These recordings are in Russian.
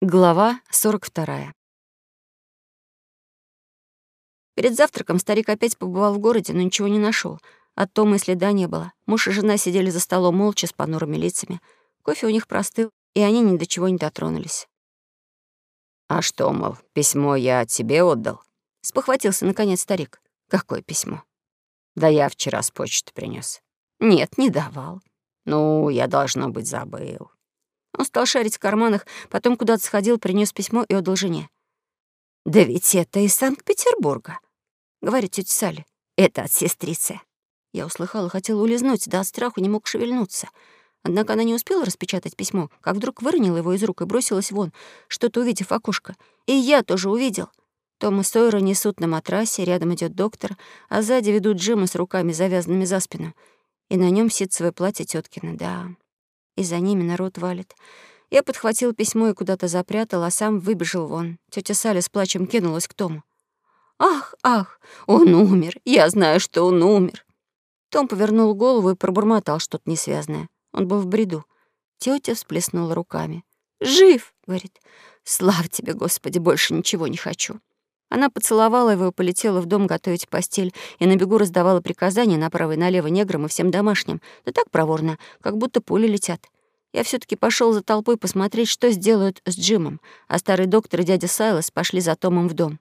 Глава 42. Перед завтраком старик опять побывал в городе, но ничего не нашел. От Тома и следа не было. Муж и жена сидели за столом молча, с понурыми лицами. Кофе у них простыл, и они ни до чего не дотронулись. «А что, мол, письмо я тебе отдал?» Спохватился, наконец, старик. «Какое письмо?» «Да я вчера с почты принес. «Нет, не давал». «Ну, я, должно быть, забыл». Он стал шарить в карманах, потом куда-то сходил, принес письмо и отдал жене. «Да ведь это из Санкт-Петербурга», — говорит тетя Салли. «Это от сестрицы». Я услыхала, хотела улизнуть, да от страху не мог шевельнуться. Однако она не успела распечатать письмо, как вдруг выронила его из рук и бросилась вон, что-то увидев окошко. И я тоже увидел. Тома Сойера несут на матрасе, рядом идет доктор, а сзади ведут Джима с руками, завязанными за спину. И на нем ситцевое платье теткина, да и за ними народ валит. Я подхватил письмо и куда-то запрятал, а сам выбежал вон. Тётя Саля с плачем кинулась к Тому. «Ах, ах, он умер! Я знаю, что он умер!» Том повернул голову и пробормотал что-то несвязное. Он был в бреду. Тётя всплеснула руками. «Жив!» — говорит. «Слава тебе, Господи, больше ничего не хочу!» Она поцеловала его и полетела в дом готовить постель, и на бегу раздавала приказания направо и налево неграм и всем домашним, да так проворно, как будто пули летят. Я все таки пошел за толпой посмотреть, что сделают с Джимом, а старый доктор и дядя Сайлас пошли за Томом в дом.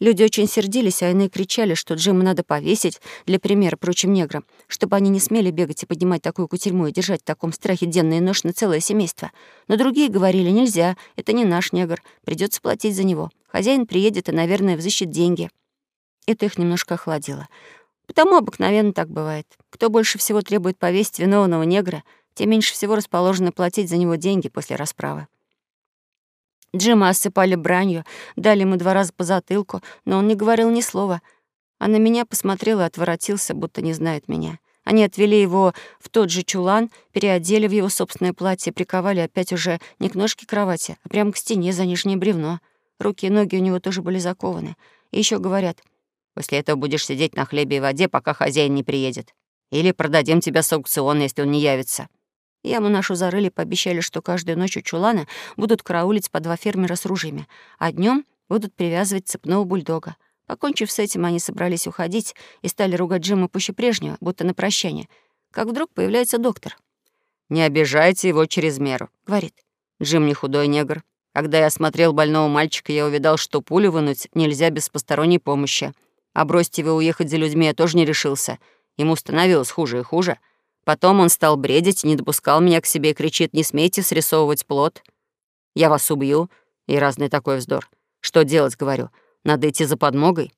Люди очень сердились, а иные кричали, что Джима надо повесить, для примера прочим неграм, чтобы они не смели бегать и поднимать такую кутерьму и держать в таком страхе денно ночь на целое семейство. Но другие говорили, нельзя, это не наш негр, придется платить за него. Хозяин приедет и, наверное, взыщет деньги. Это их немножко охладило. Потому обыкновенно так бывает. Кто больше всего требует повесить виновного негра, тем меньше всего расположены платить за него деньги после расправы. Джима осыпали бранью, дали ему два раза по затылку, но он не говорил ни слова. А на меня посмотрел и отворотился, будто не знает меня. Они отвели его в тот же чулан, переодели в его собственное платье, приковали опять уже не к ножке кровати, а прямо к стене за нижнее бревно. Руки и ноги у него тоже были закованы. И еще говорят, «После этого будешь сидеть на хлебе и воде, пока хозяин не приедет. Или продадим тебя с аукциона, если он не явится». Яму нашу зарыли, пообещали, что каждую ночь у чулана будут караулить по два фермера с ружьями, а днем будут привязывать цепного бульдога. Покончив с этим, они собрались уходить и стали ругать Джима пуще прежнего, будто на прощание. Как вдруг появляется доктор. «Не обижайте его через меру», — говорит. «Джим не худой негр. Когда я осмотрел больного мальчика, я увидал, что пулю вынуть нельзя без посторонней помощи. А бросить его уехать за людьми я тоже не решился. Ему становилось хуже и хуже». Потом он стал бредить, не допускал меня к себе и кричит, «Не смейте срисовывать плод. Я вас убью». И разный такой вздор. Что делать, говорю? Надо идти за подмогой.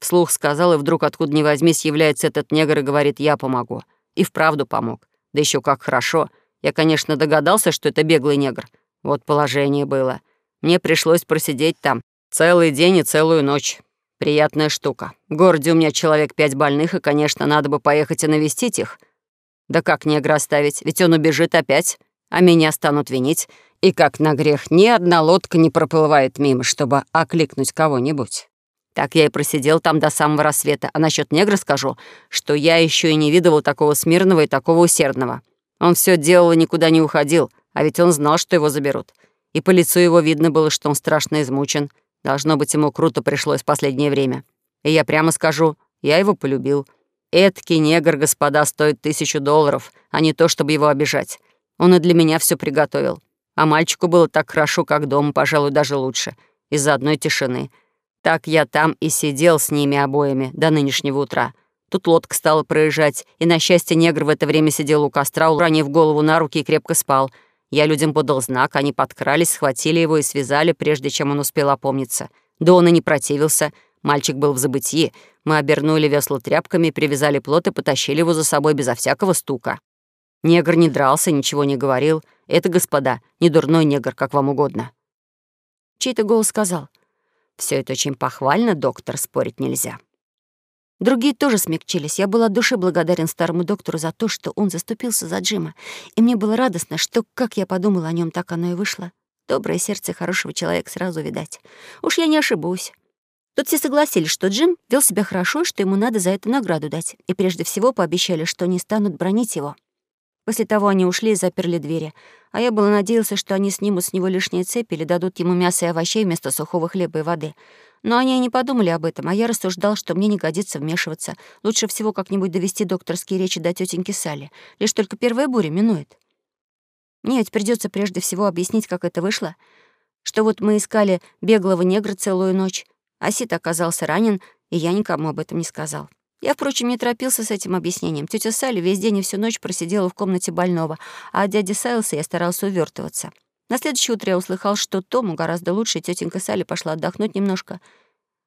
Вслух сказал, и вдруг откуда ни возьмись является этот негр и говорит, «Я помогу». И вправду помог. Да еще как хорошо. Я, конечно, догадался, что это беглый негр. Вот положение было. Мне пришлось просидеть там целый день и целую ночь. Приятная штука. В городе у меня человек пять больных, и, конечно, надо бы поехать и навестить их. Да как негра оставить, ведь он убежит опять, а меня станут винить. И как на грех, ни одна лодка не проплывает мимо, чтобы окликнуть кого-нибудь. Так я и просидел там до самого рассвета. А насчет негра скажу, что я еще и не видывал такого смирного и такого усердного. Он все делал и никуда не уходил, а ведь он знал, что его заберут. И по лицу его видно было, что он страшно измучен. Должно быть, ему круто пришлось в последнее время. И я прямо скажу, я его полюбил. Эдкий негр, господа, стоит тысячу долларов, а не то, чтобы его обижать. Он и для меня все приготовил. А мальчику было так хорошо, как дома, пожалуй, даже лучше, из-за одной тишины. Так я там и сидел с ними обоими до нынешнего утра. Тут лодка стала проезжать, и, на счастье, негр в это время сидел у костра, уронив голову на руки и крепко спал. Я людям подал знак, они подкрались, схватили его и связали, прежде чем он успел опомниться. Да он и не противился — Мальчик был в забытии. Мы обернули весла тряпками, привязали плот и потащили его за собой безо всякого стука. Негр не дрался, ничего не говорил. Это, господа, не дурной негр, как вам угодно. Чей-то голос сказал. Все это очень похвально, доктор, спорить нельзя». Другие тоже смягчились. Я была от души благодарен старому доктору за то, что он заступился за Джима. И мне было радостно, что, как я подумала о нем, так оно и вышло. Доброе сердце хорошего человека сразу видать. Уж я не ошибусь. Тут все согласились, что Джим вел себя хорошо, что ему надо за это награду дать, и прежде всего пообещали, что не станут бронить его. После того они ушли и заперли двери. А я было надеялся, что они снимут с него лишние цепи или дадут ему мясо и овощей вместо сухого хлеба и воды. Но они и не подумали об этом, а я рассуждал, что мне не годится вмешиваться. Лучше всего как-нибудь довести докторские речи до тетеньки Салли. Лишь только первая буря минует. Мне ведь придется прежде всего объяснить, как это вышло. Что вот мы искали беглого негра целую ночь, а Сит оказался ранен, и я никому об этом не сказал. Я, впрочем, не торопился с этим объяснением. Тетя Салли весь день и всю ночь просидела в комнате больного, а от дяди Сайлса я старался увертываться. На следующее утро я услыхал, что Тому гораздо лучше, и тетенька Салли пошла отдохнуть немножко.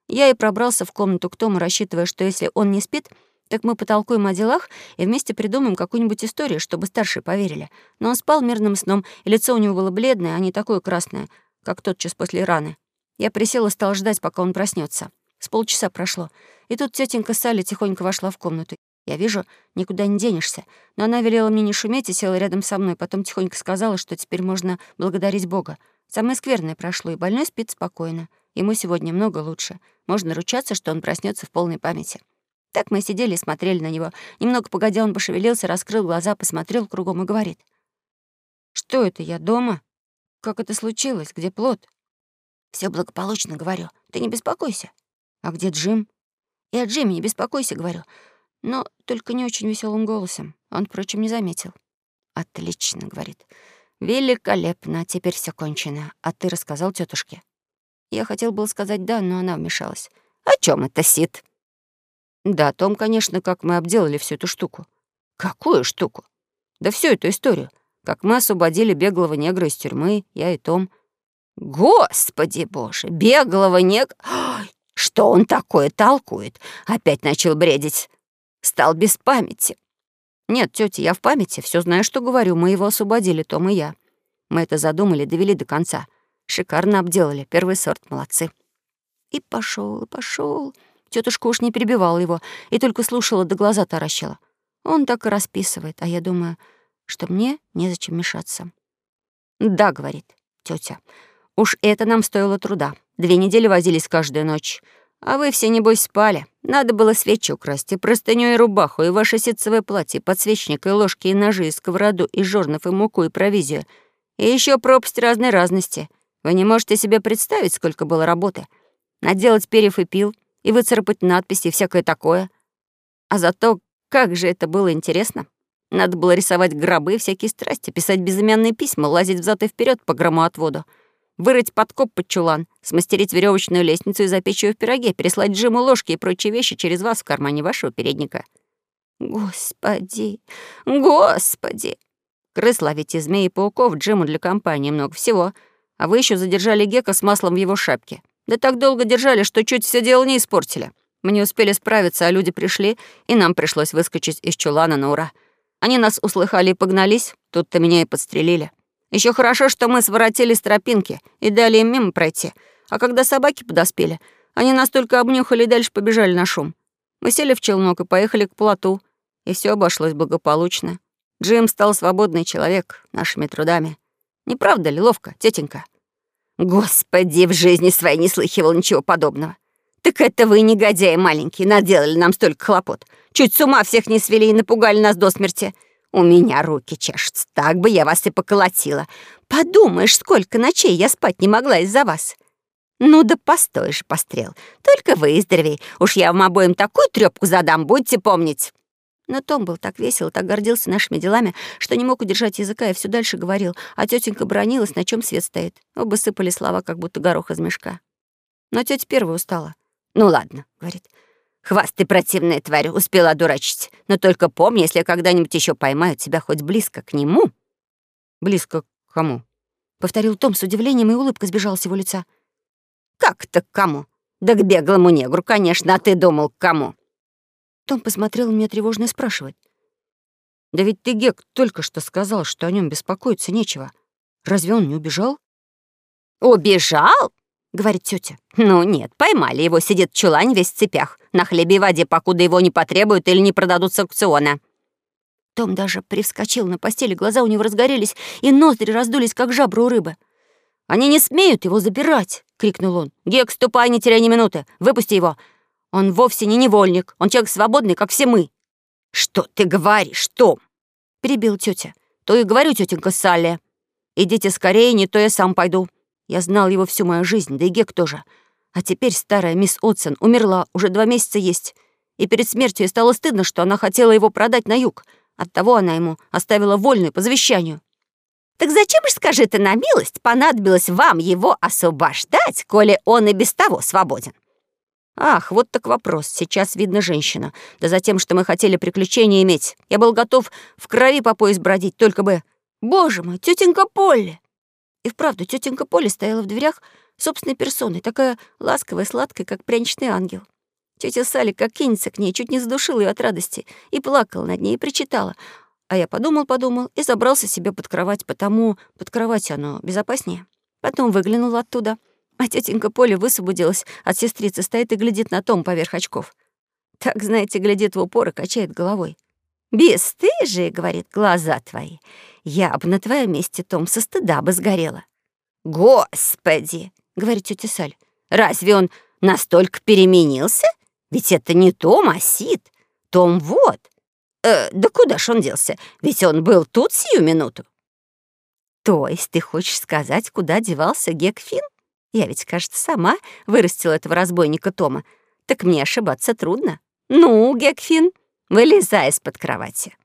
Я и пробрался в комнату к Тому, рассчитывая, что если он не спит, так мы потолкуем о делах и вместе придумаем какую-нибудь историю, чтобы старшие поверили. Но он спал мирным сном, и лицо у него было бледное, а не такое красное, как тотчас после раны. Я присел и стал ждать, пока он проснется. С полчаса прошло. И тут тетенька Салли тихонько вошла в комнату. Я вижу, никуда не денешься. Но она велела мне не шуметь и села рядом со мной. Потом тихонько сказала, что теперь можно благодарить Бога. Самое скверное прошло, и больной спит спокойно. Ему сегодня много лучше. Можно ручаться, что он проснется в полной памяти. Так мы сидели и смотрели на него. Немного погодя, он пошевелился, раскрыл глаза, посмотрел кругом и говорит. «Что это, я дома? Как это случилось? Где плод?» Все благополучно, говорю. Ты не беспокойся. А где Джим? И о Джиме не беспокойся, говорю. Но только не очень веселым голосом. Он, впрочем, не заметил. Отлично, говорит. Великолепно, теперь все кончено. А ты рассказал тетушке? Я хотел было сказать «да», но она вмешалась. «О чем это, Сид?» «Да, о том, конечно, как мы обделали всю эту штуку». «Какую штуку?» «Да всю эту историю. Как мы освободили беглого негра из тюрьмы, я и Том. Господи боже, беглого нег... Что он такое толкует? Опять начал бредить. Стал без памяти. Нет, тетя, я в памяти, все знаю, что говорю. Мы его освободили, Том и я. Мы это задумали, довели до конца. Шикарно обделали, первый сорт, молодцы. И пошел, и пошел. Тетушка уж не перебивала его, и только слушала, до глаза таращила. Он так и расписывает, а я думаю, что мне незачем мешаться. «Да», — говорит тетя, Уж это нам стоило труда. Две недели возились каждую ночь. А вы все, небось, спали. Надо было свечи украсть, и простыню, и рубаху, и ваше ситцевое платье, подсвечник, и ложки, и ножи, и сковороду, и жорнов, и муку, и провизию. И еще пропасть разной разности. Вы не можете себе представить, сколько было работы. Наделать перьев и пил, и выцарапать надписи, и всякое такое. А зато как же это было интересно. Надо было рисовать гробы, всякие страсти, писать безымянные письма, лазить взад и вперед по громоотводу вырыть подкоп под чулан, смастерить веревочную лестницу и запечь ее в пироге, переслать Джиму ложки и прочие вещи через вас в кармане вашего передника. Господи, господи! Крыс ловить и змеи и пауков, Джиму для компании много всего. А вы еще задержали Гека с маслом в его шапке. Да так долго держали, что чуть все дело не испортили. Мы не успели справиться, а люди пришли, и нам пришлось выскочить из чулана на ура. Они нас услыхали и погнались, тут-то меня и подстрелили. Еще хорошо, что мы своротили с тропинки и дали им мимо пройти. А когда собаки подоспели, они нас только обнюхали и дальше побежали на шум. Мы сели в челнок и поехали к плоту, и все обошлось благополучно. Джим стал свободный человек нашими трудами. Не правда ли ловко, тетенька? Господи, в жизни своей не слыхивал ничего подобного. Так это вы, негодяи маленькие, наделали нам столько хлопот. Чуть с ума всех не свели и напугали нас до смерти. У меня руки чешутся, так бы я вас и поколотила. Подумаешь, сколько ночей я спать не могла из-за вас. Ну да постой же, пострел, только выздоровей. Уж я вам обоим такую трёпку задам, будьте помнить. Но Том был так весел, так гордился нашими делами, что не мог удержать языка и все дальше говорил, а тетенька бронилась, на чем свет стоит. Оба сыпали слова, как будто горох из мешка. Но тетя первая устала. «Ну ладно», — говорит, Хваст ты, противная тварь, успела одурачить. Но только помни, если когда-нибудь еще поймают тебя хоть близко к нему...» «Близко к кому?» — повторил Том с удивлением, и улыбка сбежала с его лица. «Как-то к кому? Да к беглому негру, конечно, а ты думал, к кому?» Том посмотрел на меня тревожно и спрашивает. «Да ведь ты, Гек, только что сказал, что о нем беспокоиться нечего. Разве он не убежал?» «Убежал?» Говорит тетя. «Ну нет, поймали его, сидит в чулане весь в цепях, на хлебе и воде, покуда его не потребуют или не продадут с аукциона». Том даже привскочил на постели, глаза у него разгорелись, и ноздри раздулись, как жабры у рыбы. «Они не смеют его забирать!» — крикнул он. «Гек, ступай, не теряй ни минуты! Выпусти его! Он вовсе не невольник, он человек свободный, как все мы!» «Что ты говоришь, Том?» перебил тетя. То и говорю, тетенька Салли. Идите скорее, не то я сам пойду. Я знал его всю мою жизнь, да и Гек тоже. А теперь старая мисс Отсон умерла, уже два месяца есть. И перед смертью ей стало стыдно, что она хотела его продать на юг. Оттого она ему оставила вольную по завещанию. «Так зачем же, скажи ты на милость, понадобилось вам его освобождать, коли он и без того свободен?» Ах, вот так вопрос. Сейчас видно женщина. Да за тем, что мы хотели приключения иметь. Я был готов в крови по пояс бродить, только бы... Боже мой, тетенька Полли! И вправду, тетенька Полли стояла в дверях собственной персоной, такая ласковая, сладкая, как пряничный ангел. Тетя Салли как кинется к ней, чуть не задушила ее от радости, и плакала над ней, и причитала. А я подумал-подумал и забрался себе под кровать, потому под кроватью оно безопаснее. Потом выглянул оттуда — а тетенька Поля высвободилась от сестрицы, стоит и глядит на Том поверх очков. Так, знаете, глядит в упор и качает головой. «Бесстыжие», — говорит, — «глаза твои. Я бы на твоем месте, Том, со стыда бы сгорела». «Господи», — говорит тетя Саль, — «разве он настолько переменился? Ведь это не Том, а Сид. Том вот. Э, да куда ж он делся? Ведь он был тут сию минуту». «То есть ты хочешь сказать, куда девался Гекфин?» Я ведь, кажется, сама вырастила этого разбойника Тома. Так мне ошибаться трудно. Ну, Гекфин, вылезай из-под кровати.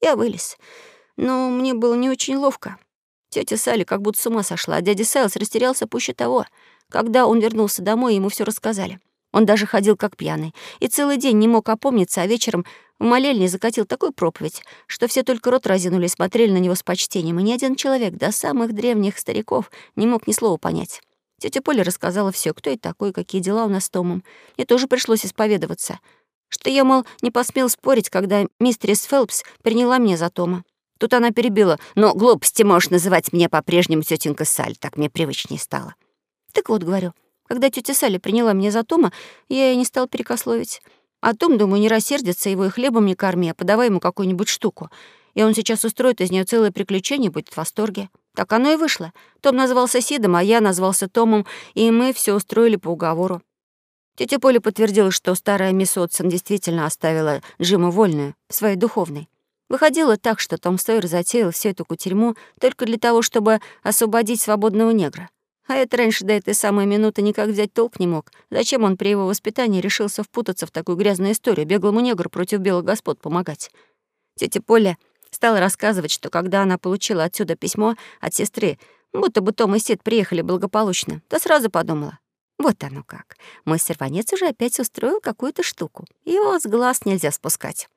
Я вылез. Но мне было не очень ловко. Тетя Салли как будто с ума сошла, а дядя Сайлс растерялся пуще того. Когда он вернулся домой, ему все рассказали. Он даже ходил как пьяный. И целый день не мог опомниться, а вечером в молельне закатил такую проповедь, что все только рот разинули и смотрели на него с почтением, и ни один человек, до самых древних стариков, не мог ни слова понять. Тетя Поля рассказала все, кто и такой, какие дела у нас с Томом. Мне тоже пришлось исповедоваться. Что я, мол, не посмел спорить, когда мистерис Фелпс приняла меня за Тома. Тут она перебила. «Но глупости можешь называть меня по-прежнему тетенька Саль, так мне привычнее стало». Так вот, говорю, когда тетя Салли приняла меня за Тома, я и не стал перекословить. А Том, думаю, не рассердится, его и хлебом не корми, а подавай ему какую-нибудь штуку. И он сейчас устроит из нее целое приключение, будет в восторге. Так оно и вышло. Том назвался Сидом, а я назвался Томом, и мы все устроили по уговору. Тетя Поля подтвердила, что старая мисс Отсон действительно оставила Джима вольную, своей духовной. Выходило так, что Том Сойер затеял всю эту кутерьму только для того, чтобы освободить свободного негра. А это раньше до этой самой минуты никак взять толк не мог. Зачем он при его воспитании решился впутаться в такую грязную историю, беглому негру против белых господ помогать? Тетя Поля Стала рассказывать, что когда она получила отсюда письмо от сестры, будто бы Том и Сид приехали благополучно, то сразу подумала. Вот оно как. Мой сорванец уже опять устроил какую-то штуку. Его с глаз нельзя спускать.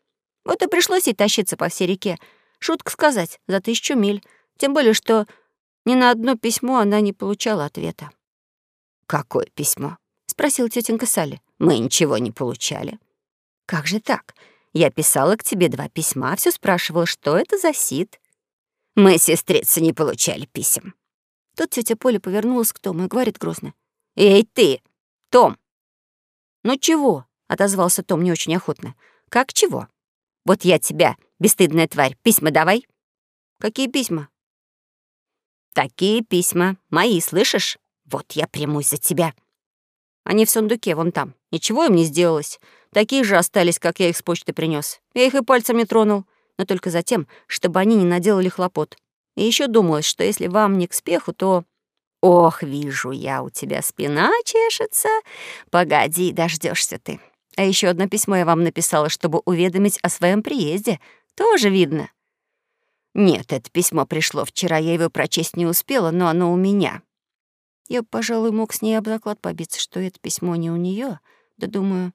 Вот и пришлось ей тащиться по всей реке. Шутка сказать, за тысячу миль. Тем более, что ни на одно письмо она не получала ответа. «Какое письмо?» — спросила тетенька Салли. «Мы ничего не получали». «Как же так? Я писала к тебе два письма, все спрашивала, что это за сид. Мы, сестрицы, не получали писем. Тут тетя Поля повернулась к Тому и говорит грозно. «Эй, ты, Том!» «Ну чего?» — отозвался Том не очень охотно. «Как чего? Вот я тебя, бесстыдная тварь, письма давай». «Какие письма?» «Такие письма. Мои, слышишь? Вот я примусь за тебя». Они в сундуке, вон там. Ничего им не сделалось. Такие же остались, как я их с почты принес. Я их и пальцем не тронул, но только за тем, чтобы они не наделали хлопот. И еще думалось, что если вам не к спеху, то... Ох, вижу я, у тебя спина чешется. Погоди, дождешься ты. А еще одно письмо я вам написала, чтобы уведомить о своем приезде. Тоже видно. Нет, это письмо пришло вчера, я его прочесть не успела, но оно у меня. Я, пожалуй, мог с ней об заклад побиться, что это письмо не у нее. Да думаю,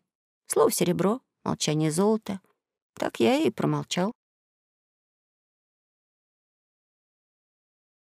слово серебро, молчание золото. Так я и промолчал.